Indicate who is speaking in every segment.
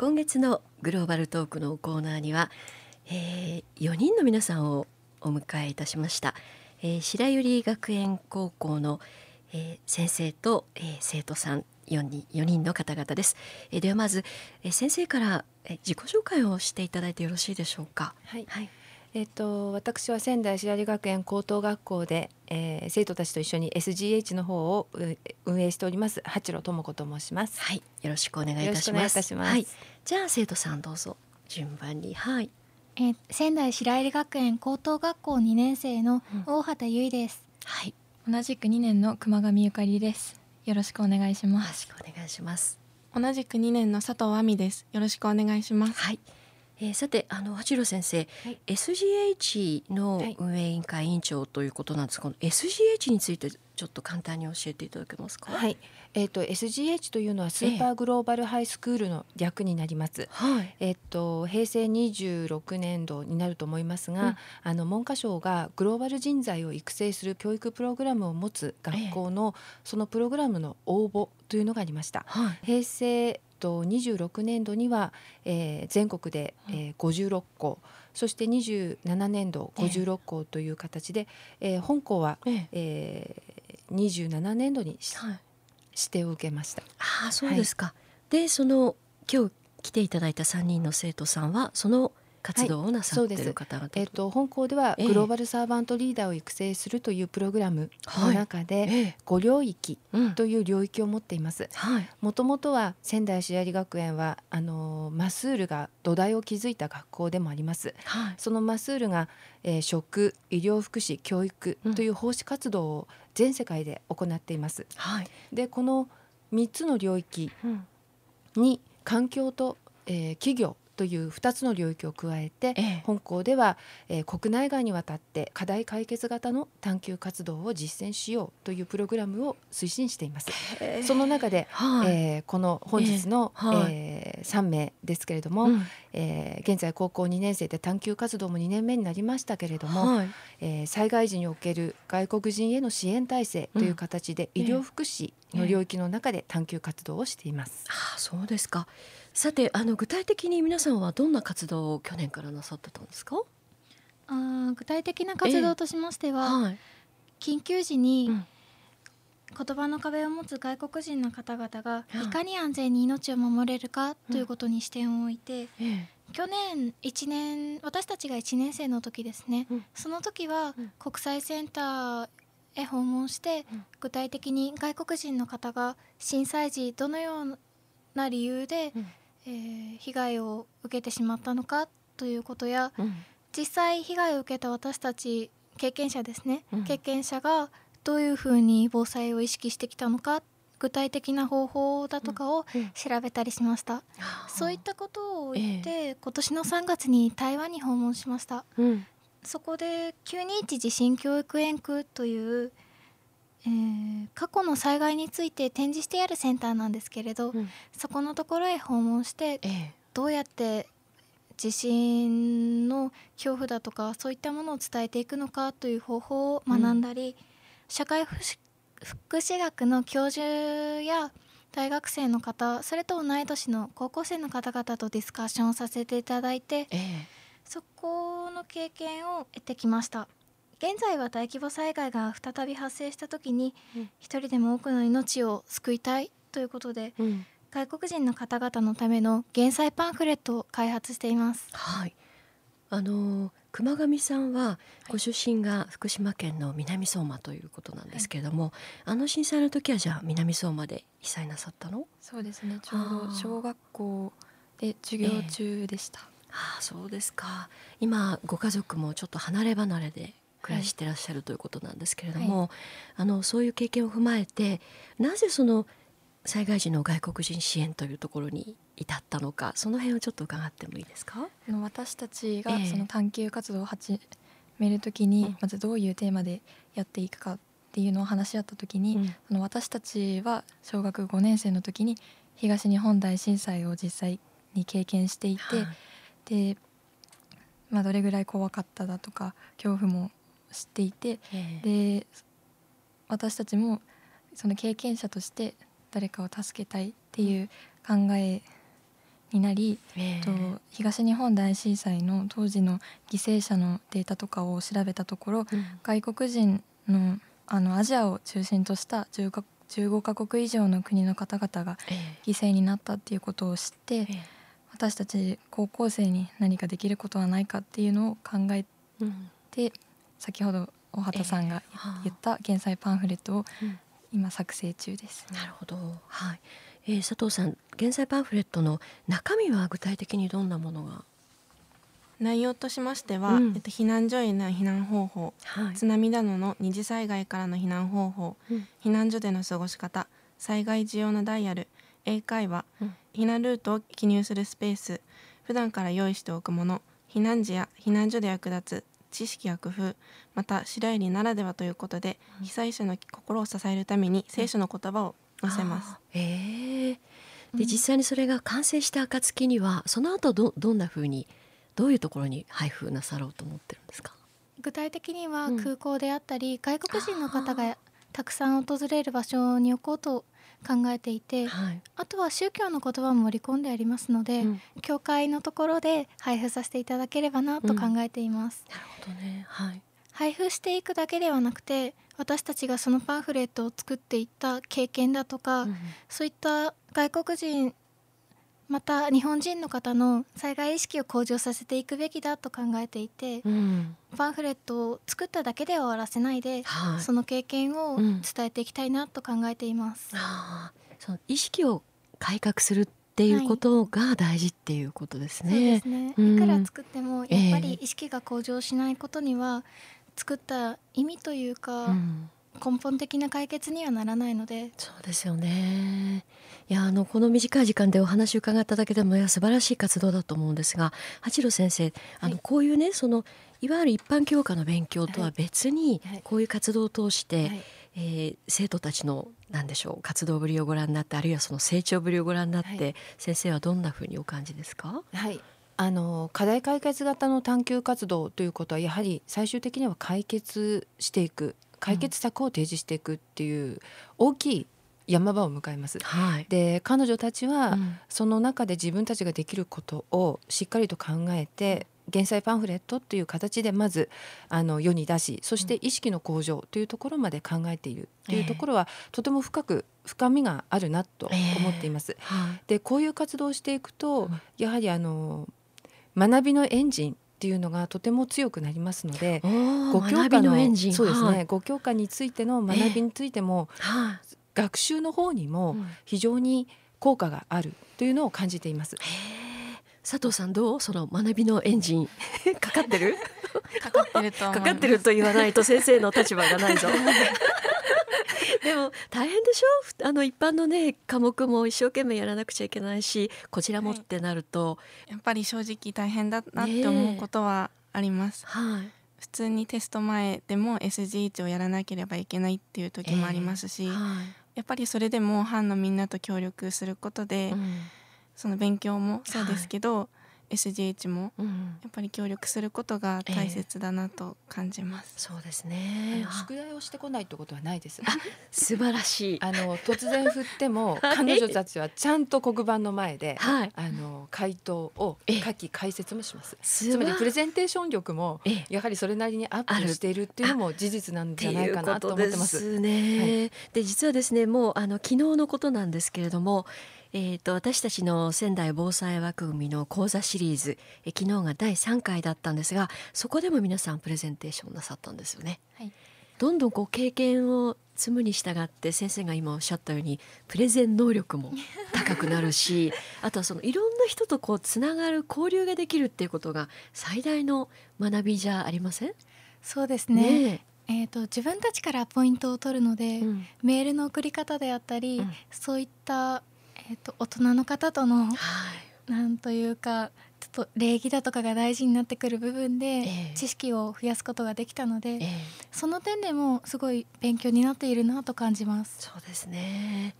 Speaker 1: 今月のグローバルトークのコーナーには、えー、4人の皆さんをお迎えいたしました、えー、白百合学園高校の、えー、先生と、えー、生徒さん4人 ,4 人の方々です、えー、ではまず、えー、先生から、えー、自己紹介をしていただいてよろしいでしょうか？
Speaker 2: はい、はいえっと、私は仙台白百合学園高等学校で、えー、生徒たちと一緒に SGH の方を運営しております八郎智子と申します。
Speaker 1: はいよろしくお願いいたします。はい、じゃあ生徒さんどうぞ順番に。はい。
Speaker 3: えー、仙台白百合学園高等学校2年生の大畑由衣です、
Speaker 1: うん、はい。
Speaker 4: 同じく2年の熊上ゆかりです。よろしくお願いします。
Speaker 1: よろしくお願いします。
Speaker 5: 同じく2年の佐藤亜美です。よろしくお願いします。
Speaker 1: はいえー、さてあの八郎先生、はい、SGH の運営委員会委員長ということなんですが、はい、SGH についてちょっと簡単に教えていただけますか？
Speaker 2: はい、えっ、ー、と SGH というのはスーパーグローバルハイスクールの略になります。はい、えっ、ー、と平成26年度になると思いますが、うん、あの文科省がグローバル人材を育成する教育プログラムを持つ学校の、そのプログラムの応募というのがありました。はい、平成と26年度には、えー、全国で、えー、56校、そして27年度56校という形で、えー、本校は、ええ。ー、27年度に、はい、指定を受けました。
Speaker 1: あそうですか、はい、でその今日来ていただいた3人の生徒さんはその活動をなさっている方々、はい、え
Speaker 2: ーと、本校ではグローバルサーバントリーダーを育成するというプログラムの中で、はい、5領域という領域を持っています。もともとは仙台市有学園はあのマスールが土台を築いた学校でもあります。はい、そのマスールが、えー、食医療福祉教育という奉仕活動を全世界で行っています。はい、でこの3つの領域に環境と、えー、企業という2つの領域を加えて、ええ、本校では、えー、国内外にわたって課題解決型の探究活動を実践しようというプログラムを推進しています。え。ー、その中で、はい、えー、この本日の、えーはい、えー、3名ですけれども、うん、えー、現在高校2年生で探究活動も2年目になりましたけれども、はい、えー、災害時における外国人への支援体制という形で、医療福祉の領域の中で探究活動をしています。
Speaker 1: あそうですかさてあの具体的に皆さんはどんな活動を去年からなさってたんですか？
Speaker 3: あ具体的な活動としましては、えーはい、緊急時に、うん、言葉の壁を持つ外国人の方々がいかに安全に命を守れるかということに視点を置いて、うんえ。ー、去年1年私たちが1年生の時ですね、うん、その時は国際センターへ訪問して、具体的に外国人の方が震災時どのような理由で、えー、被害を受けてしまったのかということや、うん、実際被害を受けた私たち経験者ですね、うん、経験者がどういうふうに防災を意識してきたのか具体的な方法だとかを調べたりしました、うん、そういったことを言って、えー、今年の3月に台湾に訪問しました、そこで921地震教育園区というえー、過去の災害について展示してあるセンターなんですけれど、うん、そこのところへ訪問して、ええ、どうやって地震の恐怖だとかそういったものを伝えていくのかという方法を学んだり、うん、社会福祉学の教授や大学生の方それと同い年の高校生の方々とディスカッションをさせていただいて、え、そこの経験を得てきました。現在は大規模災害が再び発生した時に一、人でも多くの命を救いたいということで、うん、外国人の方々のための減災パンフレットを開発しています。
Speaker 1: はい。あの熊上さんはご出身が福島県の南相馬ということなんですけれども、はい、あの震災の時はじゃあ南相馬で被災なさったの？
Speaker 4: そうですね。ちょうど小学校で授業中でした、
Speaker 1: えー、ああそうですか。今ご家族もちょっと離れ離れで暮らしてらっしゃるということなんですけれども、はい、あのそういう経験を踏まえてなぜその災害時の外国人支援というところに至ったのかその辺をちょっと伺ってもいいですか？
Speaker 4: 私たちがその探究活動を始めるときに、まずどういうテーマでやっていくかっていうのを話し合った時に、うん、その私たちは小学5年生の時に東日本大震災を実際に経験していて、はで、まあ、どれぐらい怖かっただとか恐怖も知っていて、で私たちもその経験者として誰かを助けたいっていう考えになり、えー、と東日本大震災の当時の犠牲者のデータとかを調べたところ、うん、外国人のあのアジアを中心とした10か15カ国以上の国の方々が犠牲になったっていうことを知って、えー、私たち高校生に何かできることはないかっていうのを考えて、うん、先ほど大畑さんが言った減災パンフレットを今作成中です。
Speaker 1: なるほど、はい。えー、佐藤さん減災パンフレットの中身は具体的にどんなものが？
Speaker 5: 内容としましては、うん、えっと、避難所への避難方法、はい、津波などの二次災害からの避難方法、うん、避難所での過ごし方災害需要のダイヤル英会話、うん、避難ルートを記入するスペース普段から用意しておくもの避難時や避難所で役立つ知識や工夫また白百合ならではということで、被災者の心を支えるために聖書の言葉を載せます。
Speaker 1: えー、で実際にそれが完成した暁にはその後どどんなふうにどういうところに配布なさろうと思ってるんですか？
Speaker 3: 具体的には空港であったり、うん、外国人の方がたくさん訪れる場所に置こうと考えていて、はい、あとは宗教の言葉も盛り込んでありますので、うん、教会のところで配布させていただければなと考えています。
Speaker 1: うん、なるほどね、はい、
Speaker 3: 配布していくだけではなくて私たちがそのパンフレットを作っていった経験だとか、うん、そういった外国人また日本人の方の災害意識を向上させていくべきだと考えていて、うん、パンフレットを作っただけでは終わらせないで、はい、その経験を伝えていきたいなと考えています。うん、
Speaker 1: その意識を改革するっていうことが大事っていうことですね。はい、
Speaker 3: ね、うん、いくら作ってもやっぱり意識が向上しないことには、作った意味というか、根本的な解決にはならないので。
Speaker 1: そうですよね。いやあのこの短い時間でお話を伺っただけでもいや素晴らしい活動だと思うんですが八郎先生あの、こういうねそのいわゆる一般教科の勉強とは別に、こういう活動を通して、はい、えー、生徒たちの何でしょう活動ぶりをご覧になってあるいはその成長ぶりをご覧になって、はい、先生はどんなふうにお感じですか？
Speaker 2: はい。あの課題解決型の探究活動ということはやはり最終的には解決していく解決策を提示していくっていう大きい山場を迎えます。はい、で彼女たちはその中で自分たちができることをしっかりと考えて減災パンフレットという形でまずあの世に出しそして意識の向上というところまで考えているというところは、とても深く深みがあるなと思っています。えーはい、でこういう活動をしていくと、やはりあの学びのエンジンっていうのがとても強くなりますので
Speaker 1: 5教科の
Speaker 2: そうですね、はい、5教科についての学びについても、えー、学習の方にも非常に効果があるというのを感じています。
Speaker 1: 佐藤さんどう？その学びのエンジン。かかってる？
Speaker 5: かかってると
Speaker 1: かかってると言わないと先生の立場がないぞ でも大変でしょ？あの一般のね科目も一生懸命やらなくちゃいけないしこちらもってなると、は
Speaker 5: い、やっぱり正直大変だなって思うことはあります。はい、普通にテスト前でも SG1 をやらなければいけないっていう時もありますし、えーはい、やっぱりそれでも班のみんなと協力することで、うん、その勉強もそうですけど、SGH もやっぱり協力することが大切だなと感じます。
Speaker 1: えー、そうですね。
Speaker 2: 宿題をしてこないってことはないです。
Speaker 1: 素晴らしい。
Speaker 2: あの突然振っても 彼女たちはちゃんと黒板の前で、はい、あの回答を書き解説もします。つまりプレゼンテーション力もやはりそれなりにアップしているっていうのも事実なんじゃないかなと思ってます。
Speaker 1: ね。はい、で実はですねもうあの昨日のことなんですけれども。えーと、私たちの仙台防災枠組みの講座シリーズ、え昨日が第3回だったんですがそこでも皆さんプレゼンテーションなさったんですよね。はい、どんどんこう経験を積むに従って先生が今おっしゃったようにプレゼン能力も高くなるし あとはそのいろんな人とこうつながる交流ができるっていうことが最大の学びじゃありません？
Speaker 3: そうですね。ねえーと、自分たちからポイントを取るので、うん、メールの送り方であったり、うん、そういったえーと、大人の方との、はい、なんというかちょっと礼儀だとかが大事になってくる部分で、知識を増やすことができたので、えー、その点でもすごい勉強になっているなと感じます。
Speaker 1: そうですね。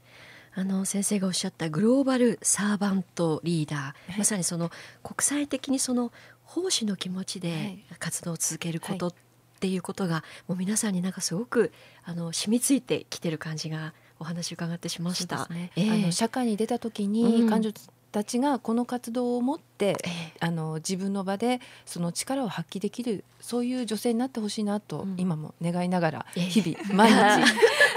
Speaker 1: あの先生がおっしゃったグローバルサーバントリーダー、まさにその国際的にその奉仕の気持ちで活動を続けることっていうことが、もう皆さんになんかすごくあの染みついてきてる感じがお話伺ってしました。ね。
Speaker 2: えー、あの社会に出た時に、彼女たちがこの活動を持って、えー、あの自分の場でその力を発揮できるそういう女性になってほしいなと、今も願いながら日々毎日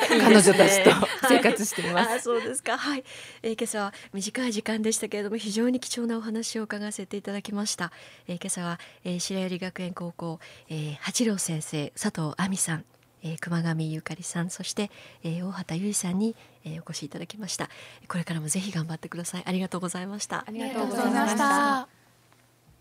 Speaker 2: 彼女たちと生活しています。は
Speaker 1: い、そうですか。はい、えー、今朝は短い時間でしたけれども非常に貴重なお話を伺わせていただきました。えー、今朝は、えー、白百合学園高校、えー、八郎先生、佐藤亜美さん、えー、熊上ゆかりさんそして、えー、大畑由衣さんに、えー、お越しいただきました。これからもぜひ頑張ってください。ありがとうございました。
Speaker 3: ありがとうございました。